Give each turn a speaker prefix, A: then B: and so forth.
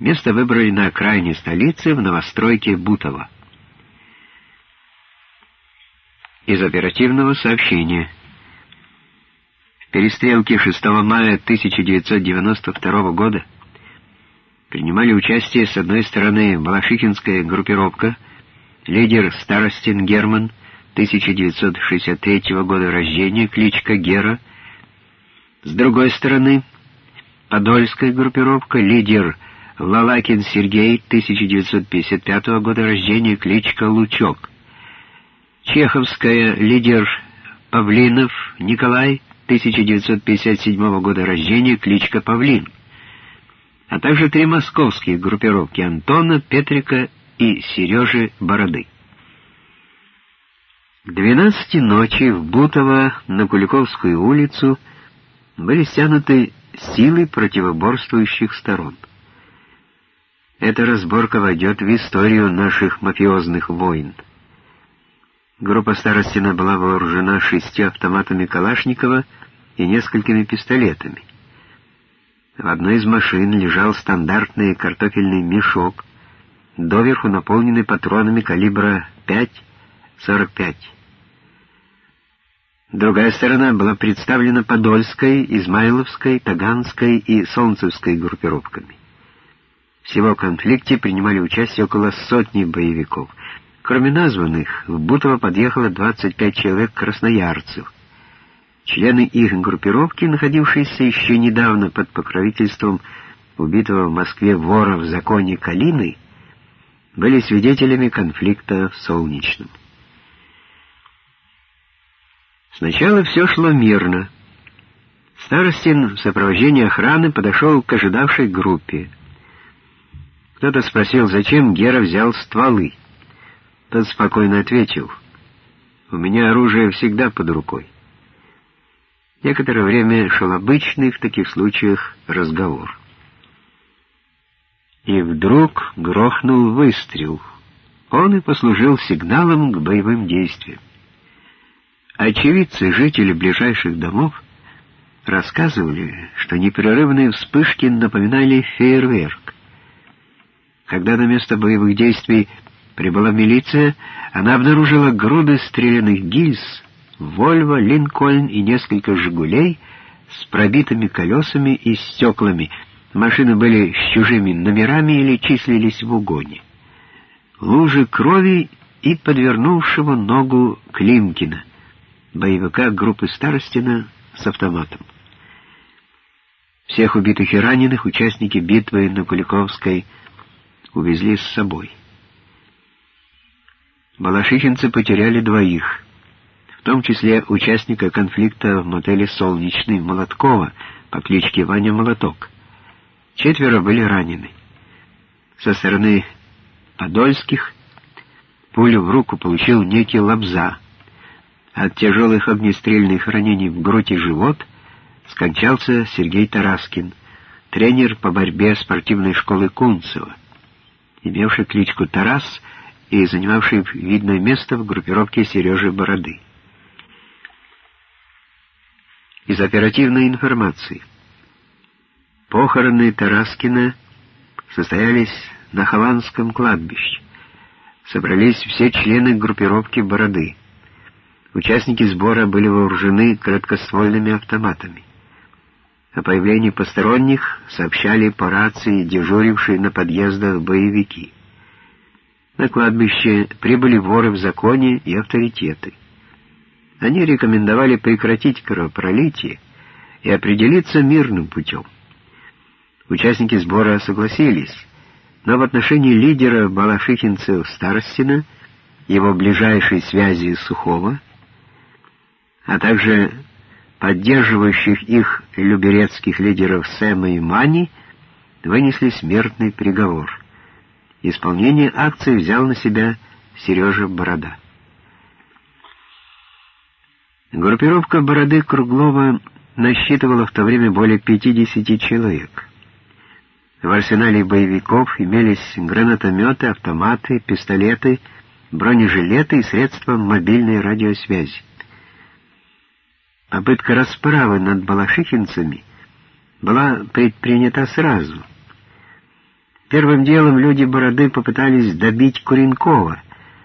A: Место выбрали на окраине столицы в новостройке Бутово. Из оперативного сообщения. В перестрелке 6 мая 1992 года принимали участие с одной стороны Балашихинская группировка, лидер Старостин Герман, 1963 года рождения, кличка Гера, с другой стороны Подольская группировка, лидер Лалакин Сергей, 1955 года рождения, кличка Лучок. Чеховская, лидер Павлинов Николай, 1957 года рождения, кличка Павлин. А также три московские группировки Антона, Петрика и Сережи Бороды. К 12 ночи в Бутово на Куликовскую улицу были стянуты силы противоборствующих сторон. Эта разборка войдет в историю наших мафиозных войн. Группа Старостина была вооружена шестью автоматами Калашникова и несколькими пистолетами. В одной из машин лежал стандартный картофельный мешок, доверху наполненный патронами калибра 5,45. Другая сторона была представлена Подольской, Измайловской, Таганской и Солнцевской группировками. Всего в конфликте принимали участие около сотни боевиков. Кроме названных, в Бутово подъехало 25 человек красноярцев. Члены их группировки, находившиеся еще недавно под покровительством убитого в Москве вора в законе Калины, были свидетелями конфликта в Солнечном. Сначала все шло мирно. Старостин в сопровождении охраны подошел к ожидавшей группе. Кто-то спросил, зачем Гера взял стволы. Тот спокойно ответил, «У меня оружие всегда под рукой». Некоторое время шел обычный в таких случаях разговор. И вдруг грохнул выстрел. Он и послужил сигналом к боевым действиям. Очевидцы, жители ближайших домов, рассказывали, что непрерывные вспышки напоминали фейерверк. Когда на место боевых действий прибыла милиция, она обнаружила груды стрелянных гильз, Вольво, Линкольн и несколько «Жигулей» с пробитыми колесами и стеклами. Машины были с чужими номерами или числились в угоне. Лужи крови и подвернувшего ногу Климкина, боевика группы Старостина с автоматом. Всех убитых и раненых участники битвы на Куликовской увезли с собой. Балашихинцы потеряли двоих, в том числе участника конфликта в мотеле «Солнечный» Молоткова по кличке Ваня Молоток. Четверо были ранены. Со стороны Подольских пулю в руку получил некий Лобза. От тяжелых огнестрельных ранений в грудь и живот скончался Сергей Тараскин, тренер по борьбе спортивной школы Кунцева, имевший кличку Тарас — и занимавший видное место в группировке Сережи Бороды. Из оперативной информации. Похороны Тараскина состоялись на Хованском кладбище. Собрались все члены группировки Бороды. Участники сбора были вооружены краткоствольными автоматами. О появлении посторонних сообщали по рации дежурившие на подъездах боевики. На кладбище прибыли воры в законе и авторитеты. Они рекомендовали прекратить кровопролитие и определиться мирным путем. Участники сбора согласились, но в отношении лидера балашихинцев Старостина, его ближайшей связи Сухого, а также поддерживающих их люберецких лидеров Сэма и Мани, вынесли смертный приговор — Исполнение акции взял на себя Сережа Борода. Группировка Бороды Круглова насчитывала в то время более 50 человек. В арсенале боевиков имелись гранатометы, автоматы, пистолеты, бронежилеты и средства мобильной радиосвязи. Попытка расправы над балашихинцами была предпринята сразу — Первым делом люди Бороды попытались добить Куренкова —